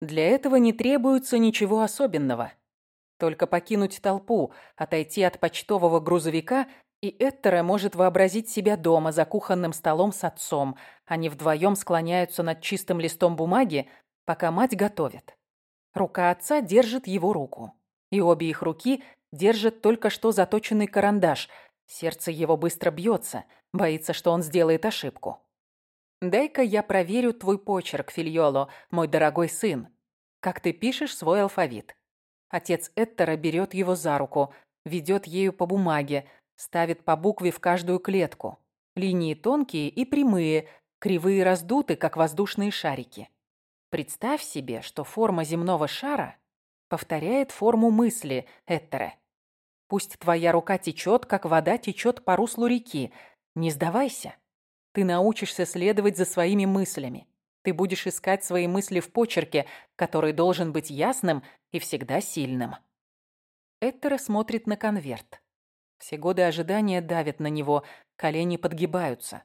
Для этого не требуется ничего особенного. Только покинуть толпу, отойти от почтового грузовика, и Эттере может вообразить себя дома за кухонным столом с отцом. Они вдвоем склоняются над чистым листом бумаги, пока мать готовит. Рука отца держит его руку. И обе их руки держат только что заточенный карандаш. Сердце его быстро бьется, боится, что он сделает ошибку. «Дай-ка я проверю твой почерк, Фильоло, мой дорогой сын. Как ты пишешь свой алфавит?» Отец Эттера берет его за руку, ведет ею по бумаге, ставит по букве в каждую клетку. Линии тонкие и прямые, кривые раздуты, как воздушные шарики. Представь себе, что форма земного шара повторяет форму мысли Эттере. Пусть твоя рука течет, как вода течет по руслу реки. Не сдавайся. Ты научишься следовать за своими мыслями. Ты будешь искать свои мысли в почерке, который должен быть ясным и всегда сильным. Эттера смотрит на конверт. Все годы ожидания давят на него, колени подгибаются.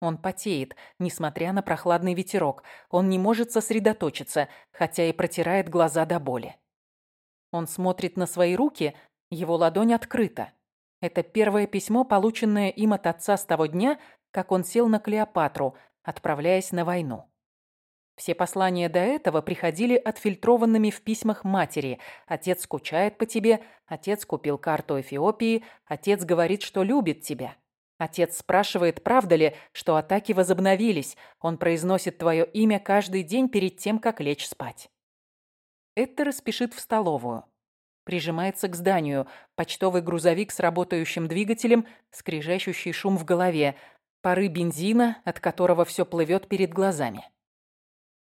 Он потеет, несмотря на прохладный ветерок. Он не может сосредоточиться, хотя и протирает глаза до боли. Он смотрит на свои руки, его ладонь открыта. Это первое письмо, полученное им от отца с того дня, как он сел на Клеопатру, отправляясь на войну. Все послания до этого приходили отфильтрованными в письмах матери. Отец скучает по тебе, отец купил карту Эфиопии, отец говорит, что любит тебя. Отец спрашивает, правда ли, что атаки возобновились. Он произносит твое имя каждый день перед тем, как лечь спать. Эттер спешит в столовую. Прижимается к зданию. Почтовый грузовик с работающим двигателем, скрежещущий шум в голове, пары бензина, от которого все плывет перед глазами.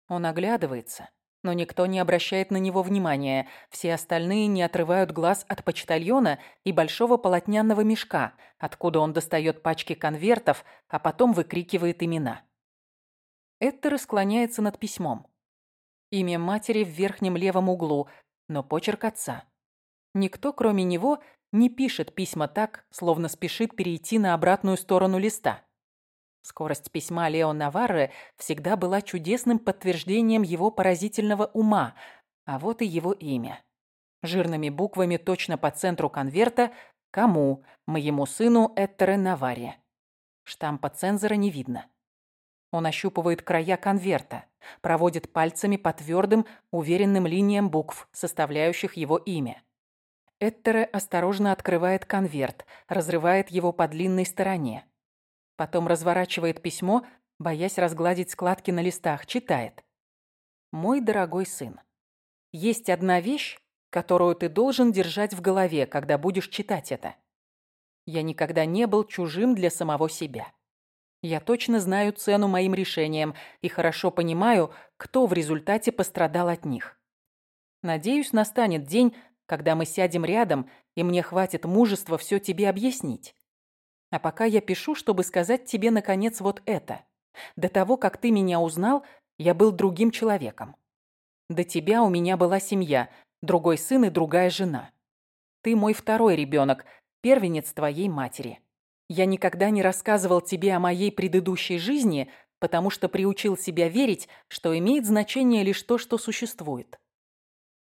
Он оглядывается, но никто не обращает на него внимания. Все остальные не отрывают глаз от почтальона и большого полотняного мешка, откуда он достает пачки конвертов, а потом выкрикивает имена. Эттер склоняется над письмом. Имя матери в верхнем левом углу, но почерк отца. Никто, кроме него, не пишет письма так, словно спешит перейти на обратную сторону листа. Скорость письма Лео Наварре всегда была чудесным подтверждением его поразительного ума, а вот и его имя. Жирными буквами точно по центру конверта «Кому? Моему сыну Эттере Наваре». Штампа цензора не видно. Он ощупывает края конверта, проводит пальцами по твердым, уверенным линиям букв, составляющих его имя. Эттере осторожно открывает конверт, разрывает его по длинной стороне. Потом разворачивает письмо, боясь разгладить складки на листах, читает. «Мой дорогой сын, есть одна вещь, которую ты должен держать в голове, когда будешь читать это. Я никогда не был чужим для самого себя. Я точно знаю цену моим решениям и хорошо понимаю, кто в результате пострадал от них. Надеюсь, настанет день, когда мы сядем рядом, и мне хватит мужества все тебе объяснить. А пока я пишу, чтобы сказать тебе, наконец, вот это. До того, как ты меня узнал, я был другим человеком. До тебя у меня была семья, другой сын и другая жена. Ты мой второй ребенок, первенец твоей матери. Я никогда не рассказывал тебе о моей предыдущей жизни, потому что приучил себя верить, что имеет значение лишь то, что существует.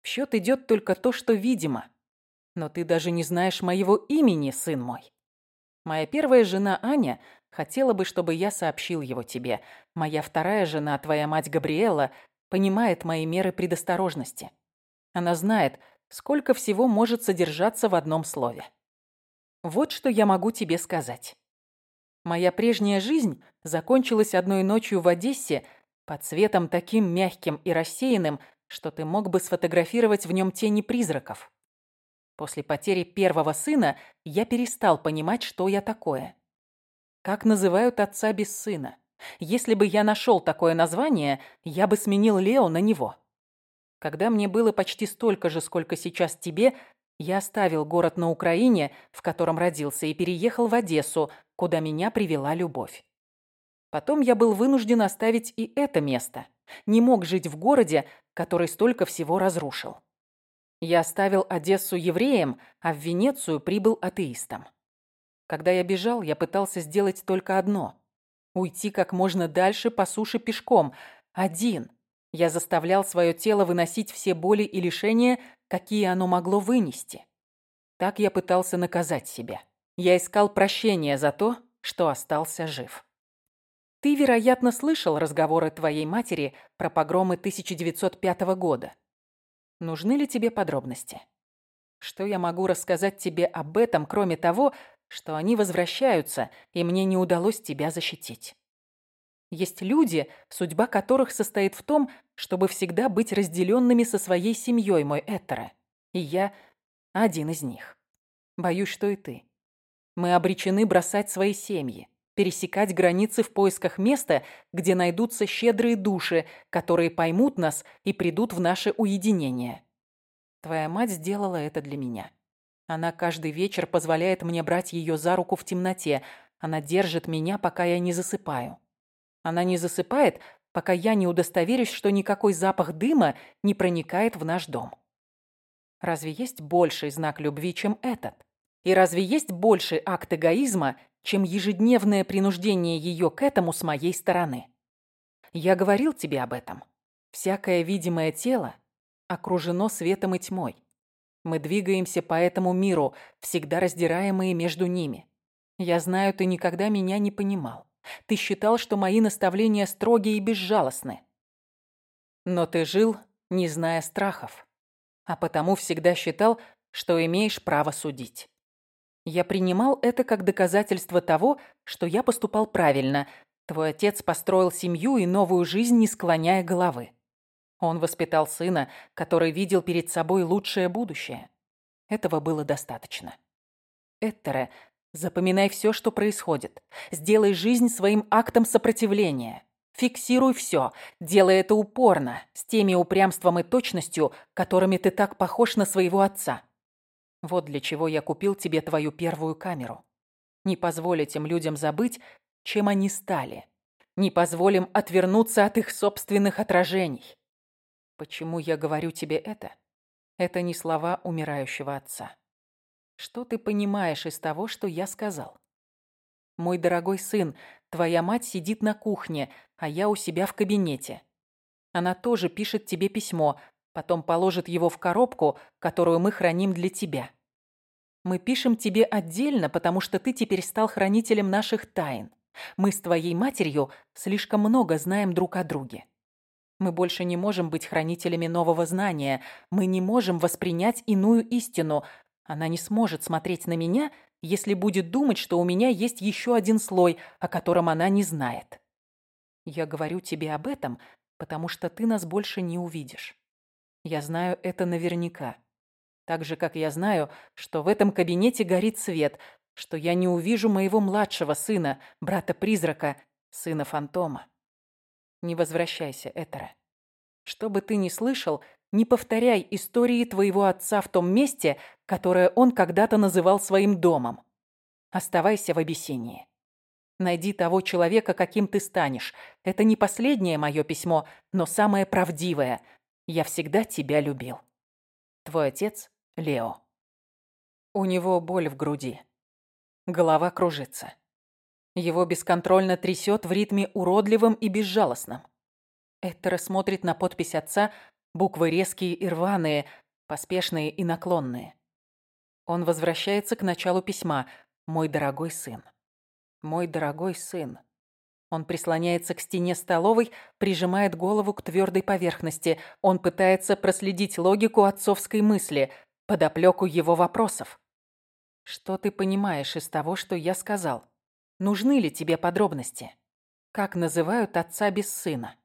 В счет идет только то, что видимо. Но ты даже не знаешь моего имени, сын мой. Моя первая жена Аня хотела бы, чтобы я сообщил его тебе. Моя вторая жена, твоя мать Габриэла, понимает мои меры предосторожности. Она знает, сколько всего может содержаться в одном слове. Вот что я могу тебе сказать. Моя прежняя жизнь закончилась одной ночью в Одессе под светом таким мягким и рассеянным, что ты мог бы сфотографировать в нем тени призраков. После потери первого сына я перестал понимать, что я такое. Как называют отца без сына? Если бы я нашел такое название, я бы сменил Лео на него. Когда мне было почти столько же, сколько сейчас тебе, я оставил город на Украине, в котором родился, и переехал в Одессу, куда меня привела любовь. Потом я был вынужден оставить и это место. Не мог жить в городе, который столько всего разрушил. Я оставил Одессу евреем, а в Венецию прибыл атеистом. Когда я бежал, я пытался сделать только одно – уйти как можно дальше по суше пешком, один, Я заставлял свое тело выносить все боли и лишения, какие оно могло вынести. Так я пытался наказать себя. Я искал прощения за то, что остался жив. Ты, вероятно, слышал разговоры твоей матери про погромы 1905 года. Нужны ли тебе подробности? Что я могу рассказать тебе об этом, кроме того, что они возвращаются, и мне не удалось тебя защитить? Есть люди, судьба которых состоит в том, чтобы всегда быть разделенными со своей семьей, мой Этере. И я один из них. Боюсь, что и ты. Мы обречены бросать свои семьи, пересекать границы в поисках места, где найдутся щедрые души, которые поймут нас и придут в наше уединение. Твоя мать сделала это для меня. Она каждый вечер позволяет мне брать ее за руку в темноте. Она держит меня, пока я не засыпаю. Она не засыпает, пока я не удостоверюсь, что никакой запах дыма не проникает в наш дом. Разве есть больший знак любви, чем этот? И разве есть больший акт эгоизма, чем ежедневное принуждение ее к этому с моей стороны? Я говорил тебе об этом. Всякое видимое тело окружено светом и тьмой. Мы двигаемся по этому миру, всегда раздираемые между ними. Я знаю, ты никогда меня не понимал. Ты считал, что мои наставления строгие и безжалостны. Но ты жил, не зная страхов, а потому всегда считал, что имеешь право судить. Я принимал это как доказательство того, что я поступал правильно. Твой отец построил семью и новую жизнь, не склоняя головы. Он воспитал сына, который видел перед собой лучшее будущее. Этого было достаточно. Эттере Запоминай все, что происходит. Сделай жизнь своим актом сопротивления. Фиксируй все. Делай это упорно, с теми упрямством и точностью, которыми ты так похож на своего отца. Вот для чего я купил тебе твою первую камеру. Не позволь этим людям забыть, чем они стали. Не позволим отвернуться от их собственных отражений. Почему я говорю тебе это? Это не слова умирающего отца. Что ты понимаешь из того, что я сказал? Мой дорогой сын, твоя мать сидит на кухне, а я у себя в кабинете. Она тоже пишет тебе письмо, потом положит его в коробку, которую мы храним для тебя. Мы пишем тебе отдельно, потому что ты теперь стал хранителем наших тайн. Мы с твоей матерью слишком много знаем друг о друге. Мы больше не можем быть хранителями нового знания. Мы не можем воспринять иную истину, она не сможет смотреть на меня, если будет думать, что у меня есть еще один слой, о котором она не знает. Я говорю тебе об этом, потому что ты нас больше не увидишь. Я знаю это наверняка. Так же, как я знаю, что в этом кабинете горит свет, что я не увижу моего младшего сына, брата-призрака, сына фантома. Не возвращайся, Этера. Что бы ты ни слышал, не повторяй истории твоего отца в том месте, которое он когда-то называл своим домом. Оставайся в Абиссинии. Найди того человека, каким ты станешь. Это не последнее мое письмо, но самое правдивое. Я всегда тебя любил. Твой отец Лео. У него боль в груди. Голова кружится. Его бесконтрольно трясет в ритме уродливым и безжалостным. Этера смотрит на подпись отца, Буквы резкие и рваные, поспешные и наклонные. Он возвращается к началу письма. «Мой дорогой сын». «Мой дорогой сын». Он прислоняется к стене столовой, прижимает голову к твердой поверхности. Он пытается проследить логику отцовской мысли, подоплеку его вопросов. «Что ты понимаешь из того, что я сказал? Нужны ли тебе подробности? Как называют отца без сына?»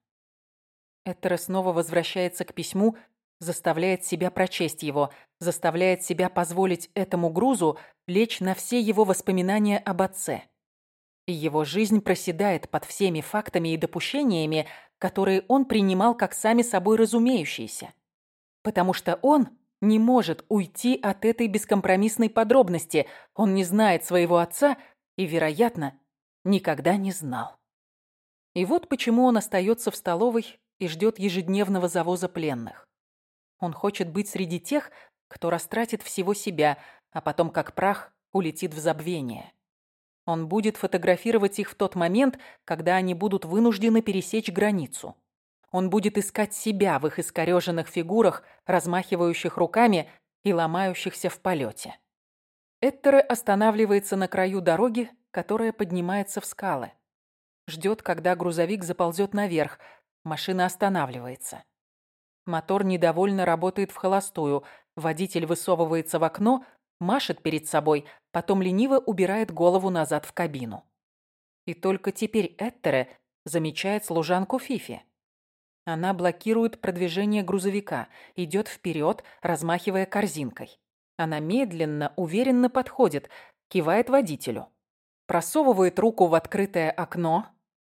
Этера снова возвращается к письму, заставляет себя прочесть его, заставляет себя позволить этому грузу лечь на все его воспоминания об отце. Его жизнь проседает под всеми фактами и допущениями, которые он принимал как сами собой разумеющиеся. Потому что он не может уйти от этой бескомпромиссной подробности. Он не знает своего отца и, вероятно, никогда не знал. И вот почему он остается в столовой и ждет ежедневного завоза пленных. Он хочет быть среди тех, кто растратит всего себя, а потом, как прах, улетит в забвение. Он будет фотографировать их в тот момент, когда они будут вынуждены пересечь границу. Он будет искать себя в их искореженных фигурах, размахивающих руками и ломающихся в полете. Эттере останавливается на краю дороги, которая поднимается в скалы. Ждет, когда грузовик заползет наверх. Машина останавливается. Мотор недовольно работает в холостую. Водитель высовывается в окно, машет перед собой, потом лениво убирает голову назад в кабину. И только теперь Эттере замечает служанку Фифи. Она блокирует продвижение грузовика, идет вперед, размахивая корзинкой. Она медленно, уверенно подходит, кивает водителю. Просовывает руку в открытое окно,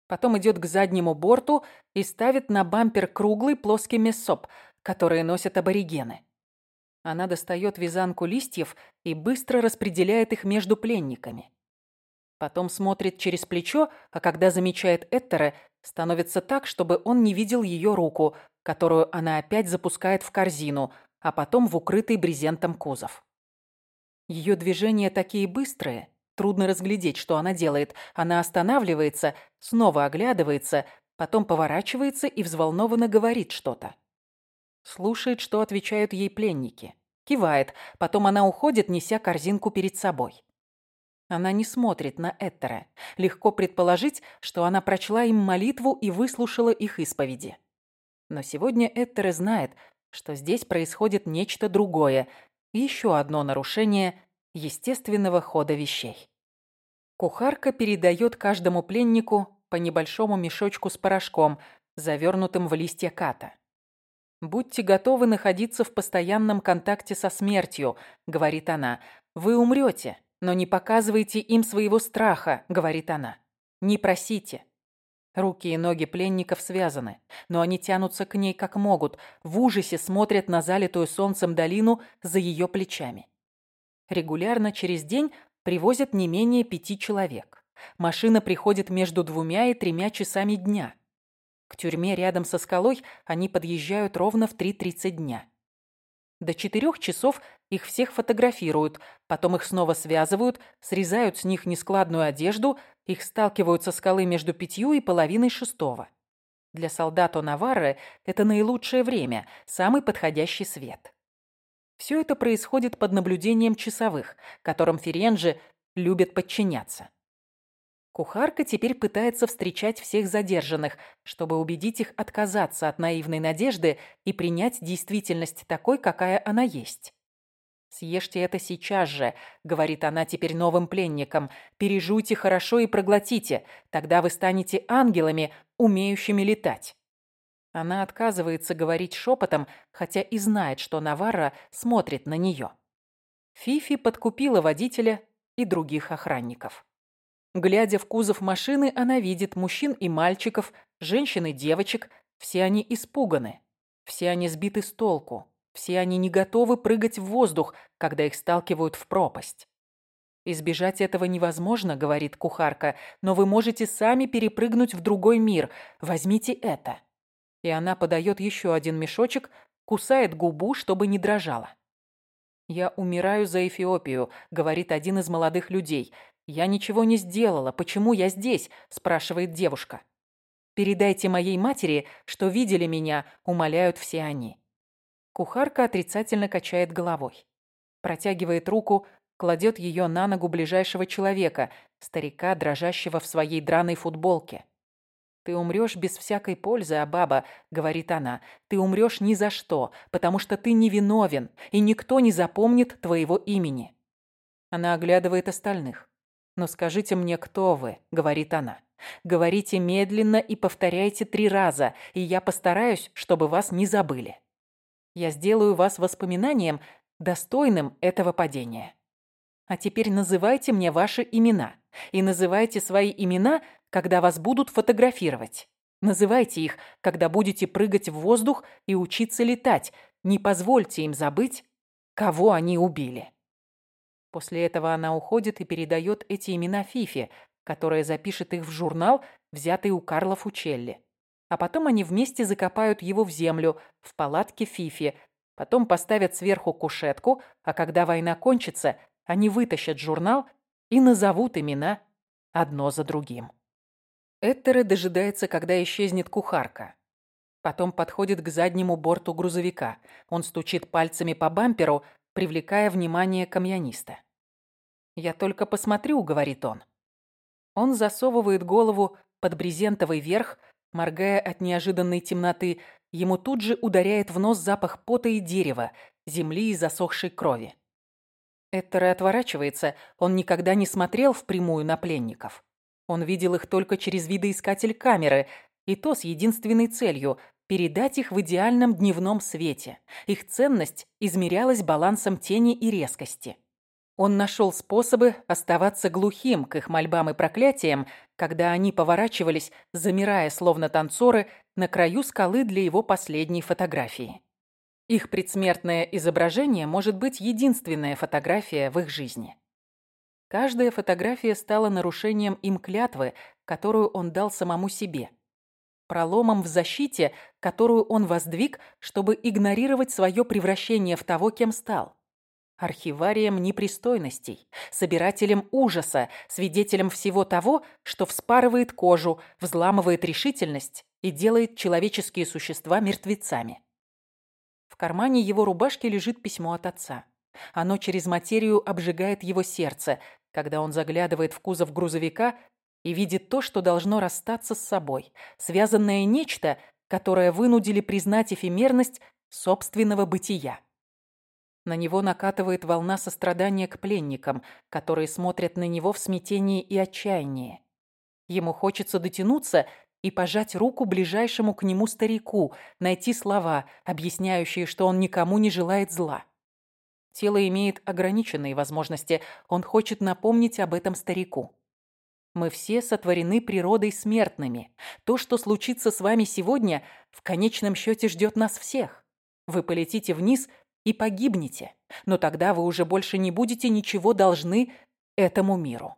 потом идет к заднему борту и ставит на бампер круглый плоский месоп, который носят аборигены. Она достает вязанку листьев и быстро распределяет их между пленниками. Потом смотрит через плечо, а когда замечает Эттера, становится так, чтобы он не видел ее руку, которую она опять запускает в корзину, а потом в укрытый брезентом кузов. Ее движения такие быстрые, трудно разглядеть, что она делает. Она останавливается, снова оглядывается, потом поворачивается и взволнованно говорит что-то. Слушает, что отвечают ей пленники. Кивает, потом она уходит, неся корзинку перед собой. Она не смотрит на Эттера. Легко предположить, что она прочла им молитву и выслушала их исповеди. Но сегодня Эттере знает, что здесь происходит нечто другое, еще одно нарушение естественного хода вещей. Кухарка передает каждому пленнику по небольшому мешочку с порошком, завернутым в листья ката. «Будьте готовы находиться в постоянном контакте со смертью», — говорит она. «Вы умрете, «Но не показывайте им своего страха», — говорит она. «Не просите». Руки и ноги пленников связаны, но они тянутся к ней как могут, в ужасе смотрят на залитую солнцем долину за ее плечами. Регулярно через день привозят не менее пяти человек. Машина приходит между двумя и тремя часами дня. К тюрьме рядом со скалой они подъезжают ровно в 3.30 дня. До четырех часов их всех фотографируют, потом их снова связывают, срезают с них нескладную одежду, их сталкивают со скалы между пятью и половиной шестого. Для солдата Наварры это наилучшее время, самый подходящий свет. Все это происходит под наблюдением часовых, которым Ференджи любят подчиняться. Кухарка теперь пытается встречать всех задержанных, чтобы убедить их отказаться от наивной надежды и принять действительность такой, какая она есть. «Съешьте это сейчас же», — говорит она теперь новым пленникам. «Пережуйте хорошо и проглотите. Тогда вы станете ангелами, умеющими летать». Она отказывается говорить шепотом, хотя и знает, что Наварра смотрит на нее. Фифи подкупила водителя и других охранников. Глядя в кузов машины, она видит мужчин и мальчиков, женщин и девочек. Все они испуганы. Все они сбиты с толку. Все они не готовы прыгать в воздух, когда их сталкивают в пропасть. «Избежать этого невозможно», — говорит кухарка, «но вы можете сами перепрыгнуть в другой мир. Возьмите это». И она подает еще один мешочек, кусает губу, чтобы не дрожала. «Я умираю за Эфиопию», — говорит один из молодых людей. «Я ничего не сделала. Почему я здесь?» – спрашивает девушка. «Передайте моей матери, что видели меня», – умоляют все они. Кухарка отрицательно качает головой. Протягивает руку, кладет ее на ногу ближайшего человека, старика, дрожащего в своей драной футболке. «Ты умрешь без всякой пользы, Абаба», — говорит она. «Ты умрешь ни за что, потому что ты невиновен, и никто не запомнит твоего имени». Она оглядывает остальных. «Но скажите мне, кто вы?» — говорит она. «Говорите медленно и повторяйте три раза, и я постараюсь, чтобы вас не забыли. Я сделаю вас воспоминанием, достойным этого падения. А теперь называйте мне ваши имена. И называйте свои имена, когда вас будут фотографировать. Называйте их, когда будете прыгать в воздух и учиться летать. Не позвольте им забыть, кого они убили». После этого она уходит и передает эти имена Фифе, которая запишет их в журнал, взятый у Карла Фучелли. А потом они вместе закопают его в землю, в палатке Фифи, потом поставят сверху кушетку, а когда война кончится, они вытащат журнал и назовут имена одно за другим. Эттере дожидается, когда исчезнет кухарка. Потом подходит к заднему борту грузовика. Он стучит пальцами по бамперу, привлекая внимание камьяниста. «Я только посмотрю», — говорит он. Он засовывает голову под брезентовый верх, моргая от неожиданной темноты. Ему тут же ударяет в нос запах пота и дерева, земли и засохшей крови. Эттер отворачивается, он никогда не смотрел впрямую на пленников. Он видел их только через видоискатель камеры, и то с единственной целью – передать их в идеальном дневном свете. Их ценность измерялась балансом тени и резкости. Он нашел способы оставаться глухим к их мольбам и проклятиям, когда они поворачивались, замирая словно танцоры, на краю скалы для его последней фотографии. Их предсмертное изображение может быть единственная фотография в их жизни. Каждая фотография стала нарушением им клятвы, которую он дал самому себе. Проломом в защите, которую он воздвиг, чтобы игнорировать свое превращение в того, кем стал. Архиварием непристойностей, собирателем ужаса, свидетелем всего того, что вспарывает кожу, взламывает решительность и делает человеческие существа мертвецами. В кармане его рубашки лежит письмо от отца. Оно через материю обжигает его сердце, когда он заглядывает в кузов грузовика и видит то, что должно расстаться с собой, связанное нечто, которое вынудили признать эфемерность собственного бытия. На него накатывает волна сострадания к пленникам, которые смотрят на него в смятении и отчаянии. Ему хочется дотянуться и пожать руку ближайшему к нему старику, найти слова, объясняющие, что он никому не желает зла. Тело имеет ограниченные возможности, он хочет напомнить об этом старику. Мы все сотворены природой смертными. То, что случится с вами сегодня, в конечном счете ждет нас всех. Вы полетите вниз и погибнете, но тогда вы уже больше не будете ничего должны этому миру.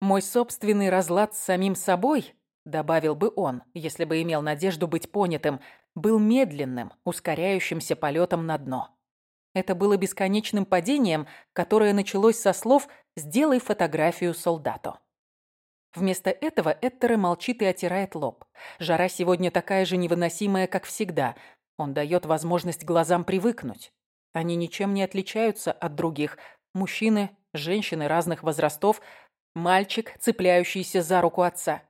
Мой собственный разлад с самим собой, добавил бы он, если бы имел надежду быть понятым, был медленным, ускоряющимся полетом на дно. Это было бесконечным падением, которое началось со слов «сделай фотографию солдату». Вместо этого Эттере молчит и отирает лоб. Жара сегодня такая же невыносимая, как всегда. Он дает возможность глазам привыкнуть. Они ничем не отличаются от других. Мужчины, женщины разных возрастов, мальчик, цепляющийся за руку отца.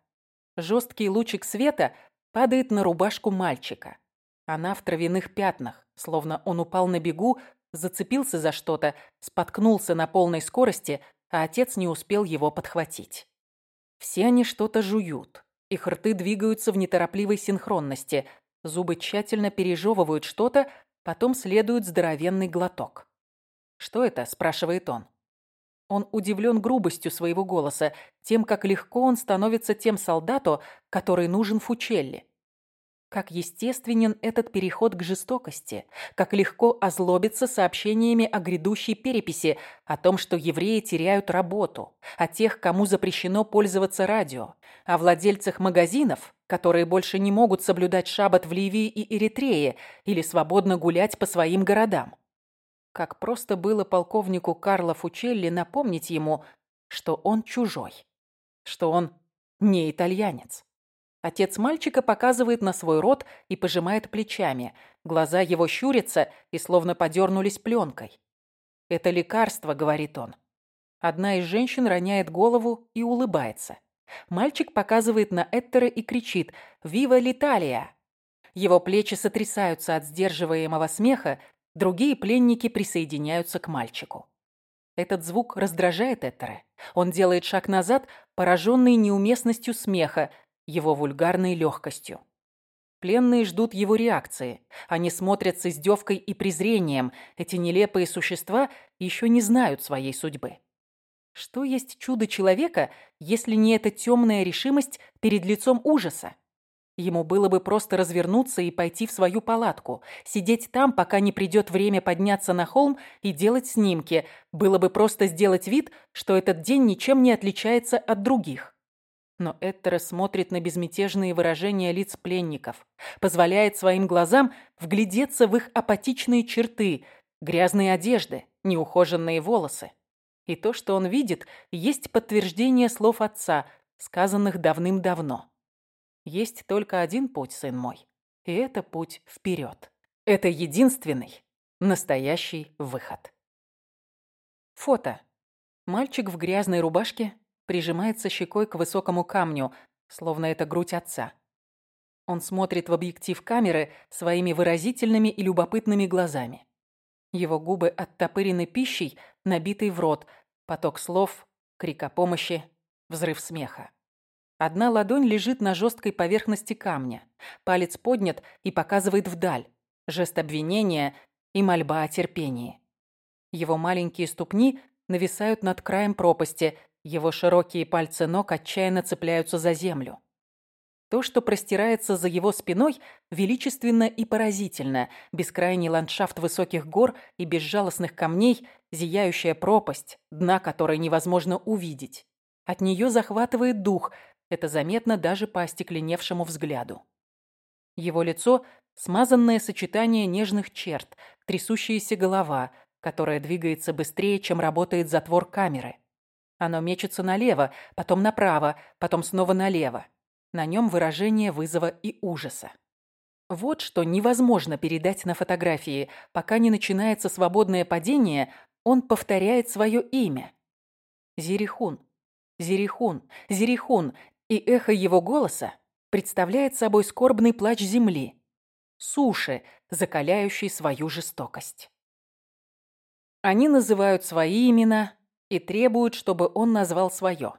Жесткий лучик света падает на рубашку мальчика. Она в травяных пятнах, словно он упал на бегу, зацепился за что-то, споткнулся на полной скорости, а отец не успел его подхватить. Все они что-то жуют. Их рты двигаются в неторопливой синхронности. Зубы тщательно пережевывают что-то, потом следует здоровенный глоток. «Что это?» – спрашивает он. Он удивлен грубостью своего голоса, тем, как легко он становится тем солдату, который нужен Фучелли. Как естественен этот переход к жестокости, как легко озлобиться сообщениями о грядущей переписи, о том, что евреи теряют работу, о тех, кому запрещено пользоваться радио, о владельцах магазинов, которые больше не могут соблюдать шаббат в Ливии и Эритрее или свободно гулять по своим городам. Как просто было полковнику Карло Фучелли напомнить ему, что он чужой, что он не итальянец. Отец мальчика показывает на свой рот и пожимает плечами. Глаза его щурятся и словно подернулись пленкой. «Это лекарство», — говорит он. Одна из женщин роняет голову и улыбается. Мальчик показывает на Эттера и кричит «Вива Литалия!». Его плечи сотрясаются от сдерживаемого смеха, другие пленники присоединяются к мальчику. Этот звук раздражает Эттера. Он делает шаг назад, пораженный неуместностью смеха, его вульгарной легкостью. Пленные ждут его реакции. Они смотрят с издевкой и презрением. Эти нелепые существа еще не знают своей судьбы. Что есть чудо человека, если не эта темная решимость перед лицом ужаса? Ему было бы просто развернуться и пойти в свою палатку, сидеть там, пока не придет время подняться на холм и делать снимки. Было бы просто сделать вид, что этот день ничем не отличается от других. Но Эттера смотрит на безмятежные выражения лиц пленников, позволяет своим глазам вглядеться в их апатичные черты, грязные одежды, неухоженные волосы. И то, что он видит, есть подтверждение слов отца, сказанных давным-давно. Есть только один путь, сын мой. И это путь вперед. Это единственный, настоящий выход. Фото. Мальчик в грязной рубашке прижимается щекой к высокому камню, словно это грудь отца. Он смотрит в объектив камеры своими выразительными и любопытными глазами. Его губы оттопырены пищей, набитой в рот, поток слов, крик о помощи, взрыв смеха. Одна ладонь лежит на жесткой поверхности камня, палец поднят и показывает вдаль, жест обвинения и мольба о терпении. Его маленькие ступни нависают над краем пропасти, его широкие пальцы ног отчаянно цепляются за землю. То, что простирается за его спиной, величественно и поразительно. Бескрайний ландшафт высоких гор и безжалостных камней, зияющая пропасть, дна которой невозможно увидеть. От нее захватывает дух, это заметно даже по остекленевшему взгляду. Его лицо – смазанное сочетание нежных черт, трясущаяся голова, которая двигается быстрее, чем работает затвор камеры. Оно мечется налево, потом направо, потом снова налево. На нем выражение вызова и ужаса. Вот что невозможно передать на фотографии. Пока не начинается свободное падение, он повторяет свое имя. Зерихун, Зерихун, Зерихун, и эхо его голоса представляет собой скорбный плач земли, суши, закаляющей свою жестокость. Они называют свои имена и требуют, чтобы он назвал свое.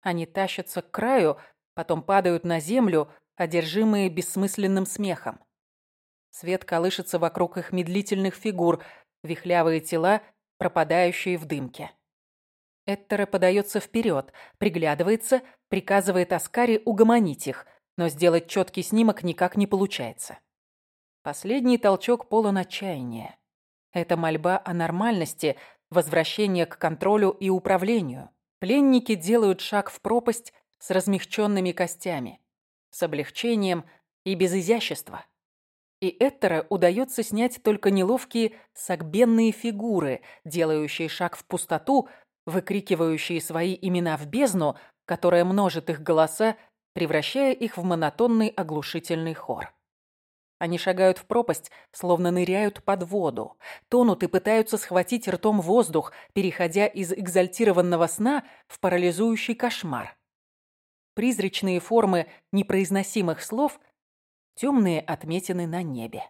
Они тащатся к краю, потом падают на землю, одержимые бессмысленным смехом. Свет колышется вокруг их медлительных фигур, вихлявые тела, пропадающие в дымке. Эттера подается вперед, приглядывается, приказывает Аскаре угомонить их, но сделать четкий снимок никак не получается. Последний толчок полон отчаяния. Это мольба о нормальности, возвращение к контролю и управлению. Пленники делают шаг в пропасть, с размягченными костями, с облегчением и без изящества. И Эттера удается снять только неловкие сагбенные фигуры, делающие шаг в пустоту, выкрикивающие свои имена в бездну, которая множит их голоса, превращая их в монотонный оглушительный хор. Они шагают в пропасть, словно ныряют под воду, тонут и пытаются схватить ртом воздух, переходя из экзальтированного сна в парализующий кошмар призрачные формы непроизносимых слов, темные отметины на небе.